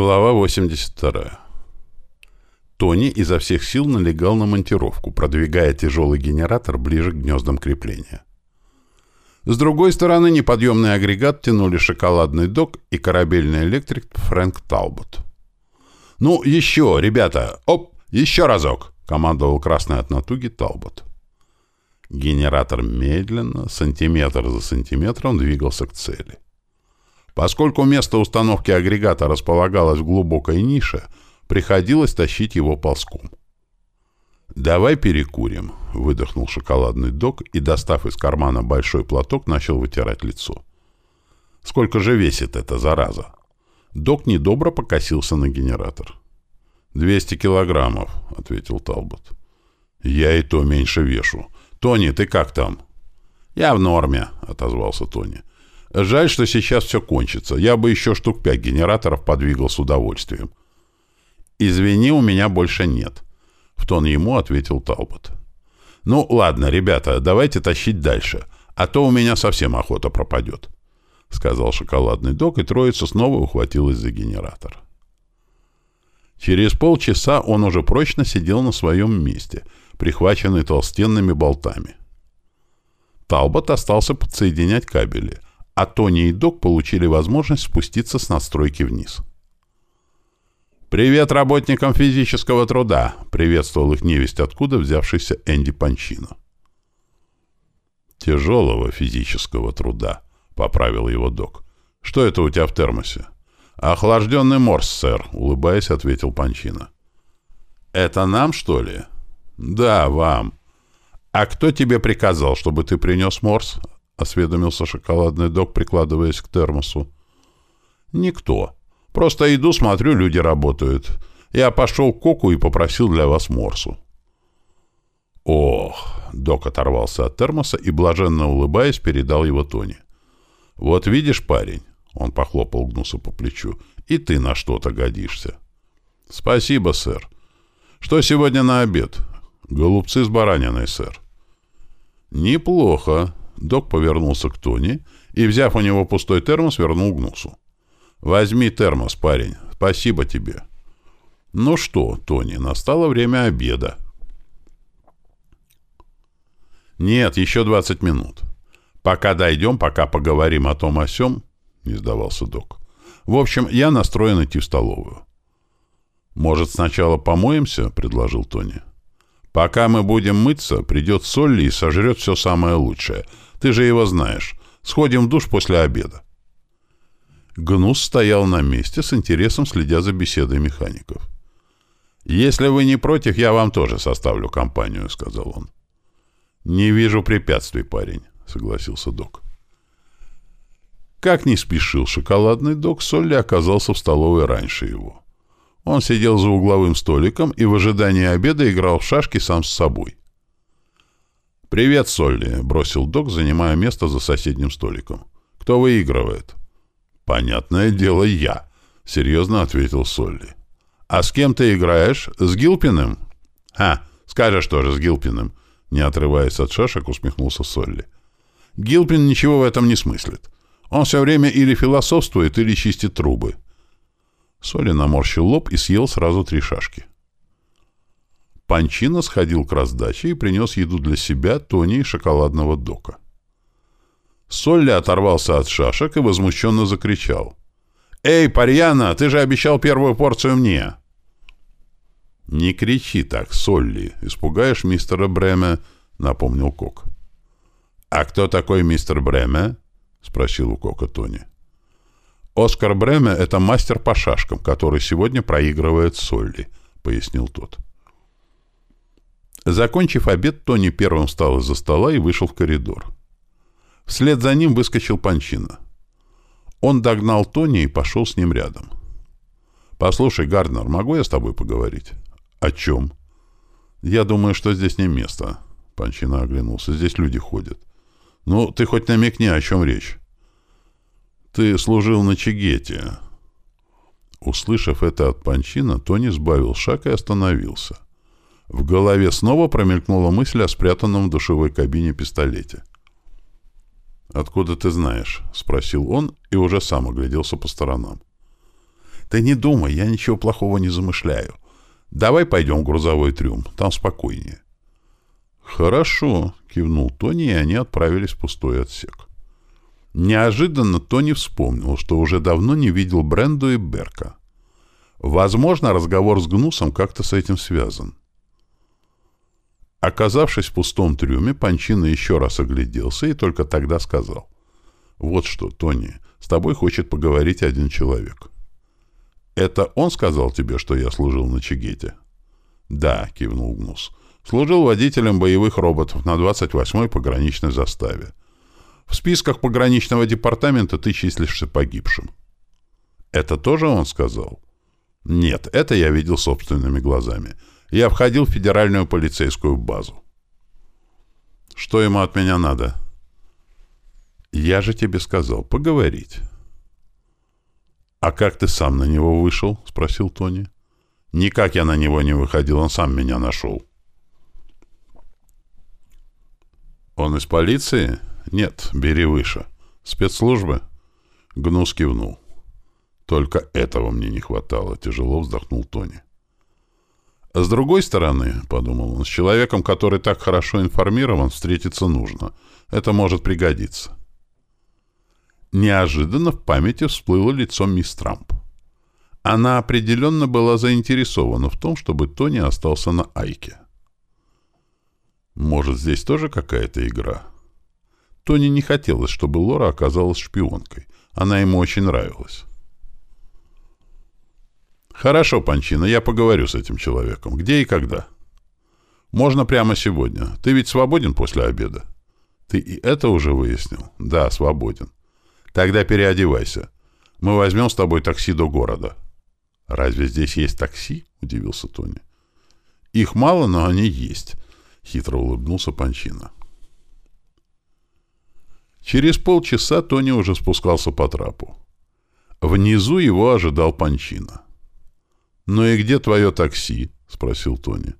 Глава 82. Тони изо всех сил налегал на монтировку, продвигая тяжелый генератор ближе к гнездам крепления. С другой стороны, неподъемный агрегат тянули шоколадный док и корабельный электрик Фрэнк Талбот. «Ну, еще, ребята! Оп! Еще разок!» — командовал красный от натуги Талбот. Генератор медленно, сантиметр за сантиметром двигался к цели. Поскольку место установки агрегата располагалось в глубокой нише, приходилось тащить его ползком. «Давай перекурим», — выдохнул шоколадный док и, достав из кармана большой платок, начал вытирать лицо. «Сколько же весит эта зараза?» Док недобро покосился на генератор. «Двести килограммов», — ответил Талбот. «Я и то меньше вешу. Тони, ты как там?» «Я в норме», — отозвался Тони. Жаль, что сейчас все кончится. Я бы еще штук пять генераторов подвигал с удовольствием. «Извини, у меня больше нет», — в тон ему ответил Талбот. «Ну, ладно, ребята, давайте тащить дальше, а то у меня совсем охота пропадет», — сказал шоколадный док, и троица снова ухватилась за генератор. Через полчаса он уже прочно сидел на своем месте, прихваченный толстенными болтами. Талбот остался подсоединять кабели — а Тони и Док получили возможность спуститься с настройки вниз. «Привет работникам физического труда!» — приветствовал их невесть откуда взявшийся Энди Панчино. «Тяжелого физического труда», — поправил его Док. «Что это у тебя в термосе?» «Охлажденный морс, сэр», — улыбаясь, ответил Панчино. «Это нам, что ли?» «Да, вам». «А кто тебе приказал, чтобы ты принес морс?» — осведомился шоколадный док, прикладываясь к термосу. «Никто. Просто иду, смотрю, люди работают. Я пошел к Коку и попросил для вас морсу». «Ох!» — док оторвался от термоса и, блаженно улыбаясь, передал его Тони. «Вот видишь, парень?» — он похлопал Гнуса по плечу. «И ты на что-то годишься». «Спасибо, сэр. Что сегодня на обед?» «Голубцы с бараниной, сэр». «Неплохо», Док повернулся к Тони и, взяв у него пустой термос, вернул Гнусу. «Возьми термос, парень. Спасибо тебе». «Ну что, Тони, настало время обеда». «Нет, еще двадцать минут. Пока дойдем, пока поговорим о том о сём», — не сдавался док. «В общем, я настроен идти в столовую». «Может, сначала помоемся?» — предложил Тони. «Пока мы будем мыться, придет Солли и сожрет все самое лучшее, ты же его знаешь. Сходим в душ после обеда». Гнус стоял на месте, с интересом следя за беседой механиков. «Если вы не против, я вам тоже составлю компанию», — сказал он. «Не вижу препятствий, парень», — согласился док. Как не спешил шоколадный док, Солли оказался в столовой раньше его. Он сидел за угловым столиком и в ожидании обеда играл в шашки сам с собой. «Привет, Солли», — бросил док, занимая место за соседним столиком. «Кто выигрывает?» «Понятное дело, я», — серьезно ответил Солли. «А с кем ты играешь? С Гилпиным?» «Ха, скажешь тоже с Гилпиным», — не отрываясь от шашек, усмехнулся Солли. «Гилпин ничего в этом не смыслит. Он все время или философствует, или чистит трубы». Солли наморщил лоб и съел сразу три шашки. Панчино сходил к раздаче и принес еду для себя, Тони и шоколадного дока. Солли оторвался от шашек и возмущенно закричал. «Эй, Парьяна, ты же обещал первую порцию мне!» «Не кричи так, Солли, испугаешь мистера Бреме», — напомнил Кок. «А кто такой мистер Бреме?» — спросил у Кока Тони. «Оскар Бреме — это мастер по шашкам, который сегодня проигрывает Солли», — пояснил тот. Закончив обед, Тони первым встал из-за стола и вышел в коридор. Вслед за ним выскочил Панчина. Он догнал Тони и пошел с ним рядом. «Послушай, Гарднер, могу я с тобой поговорить?» «О чем?» «Я думаю, что здесь не место». Панчина оглянулся. «Здесь люди ходят». «Ну, ты хоть намекни, о чем речь?» «Ты служил на Чигете». Услышав это от Панчина, Тони сбавил шаг и остановился. В голове снова промелькнула мысль о спрятанном в душевой кабине пистолете. «Откуда ты знаешь?» — спросил он и уже сам огляделся по сторонам. Ты не думай, я ничего плохого не замышляю. Давай пойдем в грузовой трюм, там спокойнее. Хорошо, кивнул Тони, и они отправились в пустой отсек. Неожиданно Тони вспомнил, что уже давно не видел Бренду и Берка. Возможно, разговор с Гнусом как-то с этим связан. Оказавшись в пустом трюме, Панчина еще раз огляделся и только тогда сказал. «Вот что, Тони, с тобой хочет поговорить один человек». «Это он сказал тебе, что я служил на Чигете?» «Да», — кивнул Гнус. «Служил водителем боевых роботов на 28-й пограничной заставе. В списках пограничного департамента ты числишься погибшим». «Это тоже он сказал?» «Нет, это я видел собственными глазами. Я входил в федеральную полицейскую базу». «Что ему от меня надо?» «Я же тебе сказал, поговорить». «А как ты сам на него вышел?» — спросил Тони. «Никак я на него не выходил, он сам меня нашел». «Он из полиции?» «Нет, бери выше». «Спецслужбы?» Гнус кивнул. «Только этого мне не хватало», — тяжело вздохнул Тони. «С другой стороны, — подумал он, — с человеком, который так хорошо информирован, встретиться нужно. Это может пригодиться». Неожиданно в памяти всплыло лицо мисс Трамп. Она определенно была заинтересована в том, чтобы Тони остался на Айке. Может, здесь тоже какая-то игра? Тони не хотелось, чтобы Лора оказалась шпионкой. Она ему очень нравилась. «Хорошо, Панчина, я поговорю с этим человеком. Где и когда?» «Можно прямо сегодня. Ты ведь свободен после обеда?» «Ты и это уже выяснил?» «Да, свободен. Тогда переодевайся. Мы возьмем с тобой такси до города. Разве здесь есть такси? Удивился Тони. Их мало, но они есть. Хитро улыбнулся Панчина. Через полчаса Тони уже спускался по трапу. Внизу его ожидал Панчина. «Ну и где твое такси?» — спросил Тони.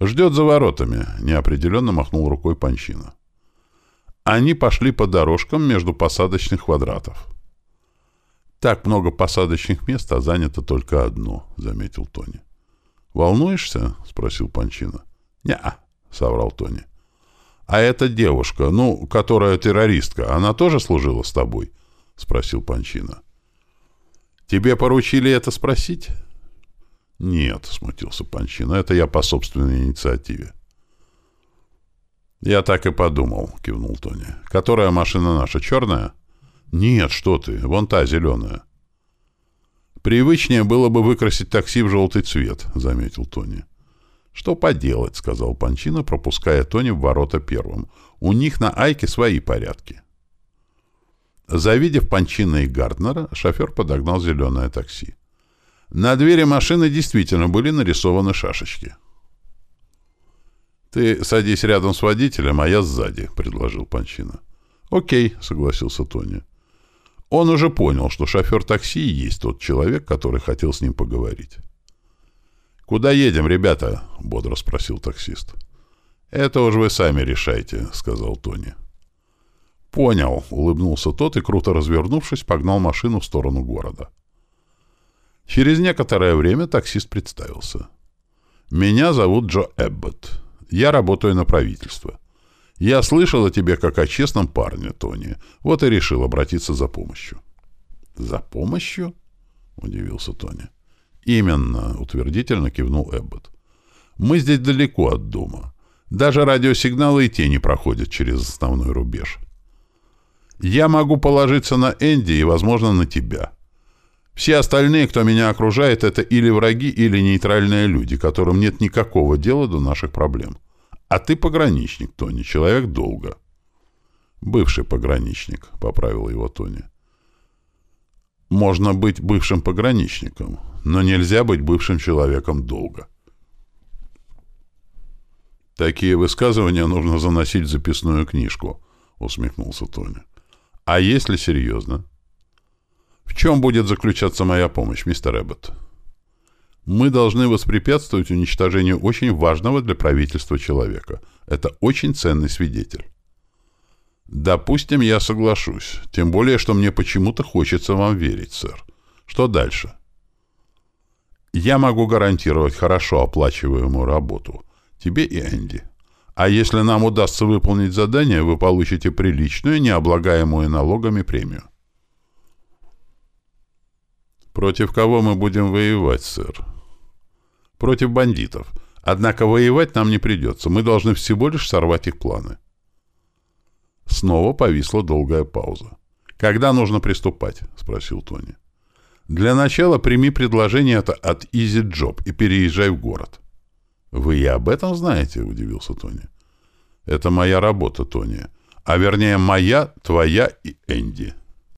«Ждет за воротами», — неопределенно махнул рукой Панчина. Они пошли по дорожкам между посадочных квадратов. «Так много посадочных мест, а занято только одно», — заметил Тони. «Волнуешься?» — спросил Панчина. «Не-а», — соврал Тони. «А эта девушка, ну, которая террористка, она тоже служила с тобой?» — спросил Панчина. «Тебе поручили это спросить?» «Нет», — смутился Панчина, — «это я по собственной инициативе». «Я так и подумал», — кивнул Тони. «Которая машина наша, черная?» «Нет, что ты, вон та, зеленая». «Привычнее было бы выкрасить такси в желтый цвет», — заметил Тони. «Что поделать», — сказал Панчина, пропуская Тони в ворота первым. «У них на Айке свои порядки». Завидев Панчина и Гарднера, шофер подогнал зеленое такси. На двери машины действительно были нарисованы шашечки. «Ты садись рядом с водителем, а я сзади», — предложил Панчина. «Окей», — согласился Тони. Он уже понял, что шофер такси и есть тот человек, который хотел с ним поговорить. «Куда едем, ребята?» — бодро спросил таксист. «Это уж вы сами решайте», — сказал Тони. «Понял», — улыбнулся тот и, круто развернувшись, погнал машину в сторону города. Через некоторое время таксист представился. «Меня зовут Джо Эбботт. Я работаю на правительство. Я слышал о тебе как о честном парне, Тони. Вот и решил обратиться за помощью. За помощью? Удивился Тони. Именно, утвердительно кивнул Эббот. Мы здесь далеко от дома. Даже радиосигналы и те не проходят через основной рубеж. Я могу положиться на Энди и, возможно, на тебя. Все остальные, кто меня окружает, это или враги, или нейтральные люди, которым нет никакого дела до наших проблем. А ты пограничник, Тони, человек долго. Бывший пограничник, поправил его Тони. Можно быть бывшим пограничником, но нельзя быть бывшим человеком долго. Такие высказывания нужно заносить в записную книжку, усмехнулся Тони. А если серьезно? — в чем будет заключаться моя помощь, мистер Эббот? Мы должны воспрепятствовать уничтожению очень важного для правительства человека. Это очень ценный свидетель. Допустим, я соглашусь. Тем более, что мне почему-то хочется вам верить, сэр. Что дальше? Я могу гарантировать хорошо оплачиваемую работу. Тебе и Энди. А если нам удастся выполнить задание, вы получите приличную, необлагаемую налогами премию. Против кого мы будем воевать, сэр? Против бандитов. Однако воевать нам не придется. Мы должны всего лишь сорвать их планы. Снова повисла долгая пауза. «Когда нужно приступать?» — спросил Тони. «Для начала прими предложение это от Easy Job и переезжай в город». «Вы и об этом знаете?» — удивился Тони. «Это моя работа, Тони. А вернее, моя, твоя и Энди».